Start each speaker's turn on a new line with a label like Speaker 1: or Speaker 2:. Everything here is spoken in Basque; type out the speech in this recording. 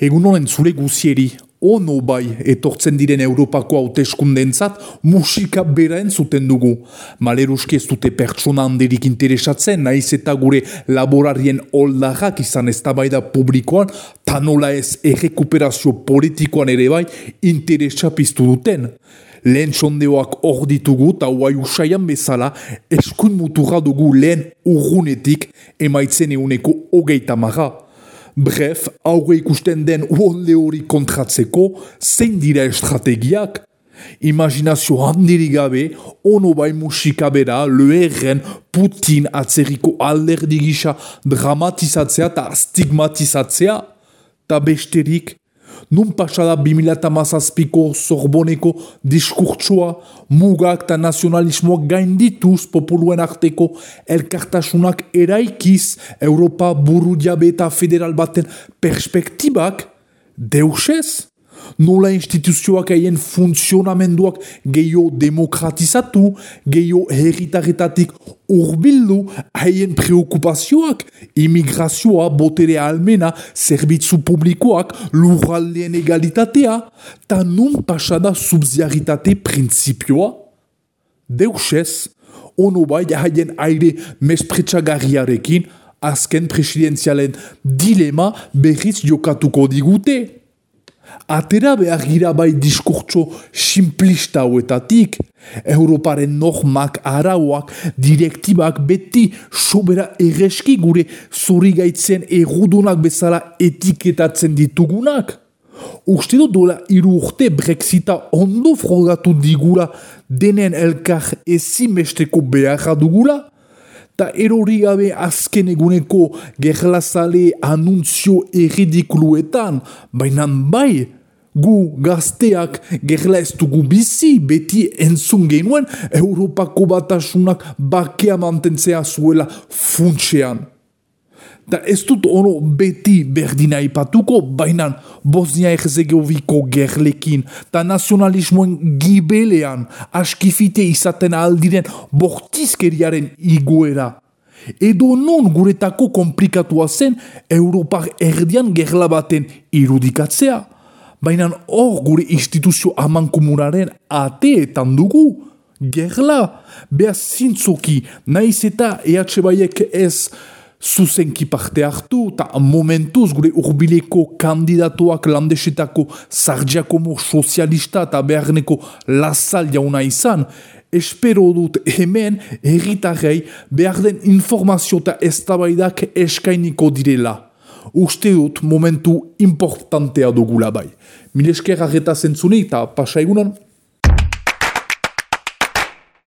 Speaker 1: Egun honen zure guzieri, ono bai etortzen diren Europako hauteskundentzat musika bera zuten dugu. Maleruski ez dute pertsona handerik interesatzen, naiz eta gure laborarien oldarrak izan ez da publikoan, tanola ez errekuperazio politikoan ere bai interesa piztu duten. Lehen sondeoak hor ditugu eta huai usaian bezala eskuin muturra dugu lehen urgunetik emaitzen euneko hogeita marra. Bref, aurre ikusten den uolde hori kontratzeko, zein dira estrategiak? Imaginazio handiri gabe, ono bai musika bera, leherren Putin atzeriko alderdi gisa dramatizatzea eta stigmatizatzea? Ta besterik, nun pasada 2008ko Sorboneko diskurtsua, mugak eta nazionalismoak gaindituz populuen arteko elkartasunak eraikiz Europa buru diabeta federal baten perspektibak, deusez? Nola instituzioak haien funtzionamenduak gehiago demokratizatu, gehiago herritarretatik urbildu haien preokupazioak, imigrazioa, botere almena, zerbitzu publikoak, lurraldeen egalitatea, ta nun pasada subziaritate prinsipioa? Deusez, ono bai haien aire mespretsagarriarekin, azken presidenzialen dilema berriz jokatuko digute atera behar gira bai diskurtso simplista hauetatik, Europaren normak, arauak, direktibak beti sobera erreski gure zuri gaitzen erudunak bezala etiketatzen ditugunak. Uste du dola iru urte Brexita ondo frogatu digula denen elkar ezimesteko beharra dugula? Eta erori gabe azken eguneko gerlazale anuntzio erridikuluetan, baina bai, gu gazteak gerla ez dugu bizi beti entzun genuen Europako batasunak bakea mantentzea zuela funtsean. Da ez dut ono beti berdina ipatuko, baina Bosnia Herzegoviko gerlekin, ta nazionalismoen gibelean, askifite izaten aldiren bortizkeriaren iguera. Edo non guretako komplikatua zen Europar erdian gerla baten irudikatzea, baina hor gure instituzio amankumuraren ateetan dugu, gerla, behaz zintzoki, naiz eta EH Baiek ez zuzenki parte hartu, eta momentuz gure urbileko kandidatuak landesetako zardiakomo sozialista eta beharneko lasal jauna izan, espero dut hemen erritarrei behar den informazio eta eztabaidak eskainiko direla. Uste dut momentu importantea dugula bai. Mil esker arreta zentzuni eta pasa.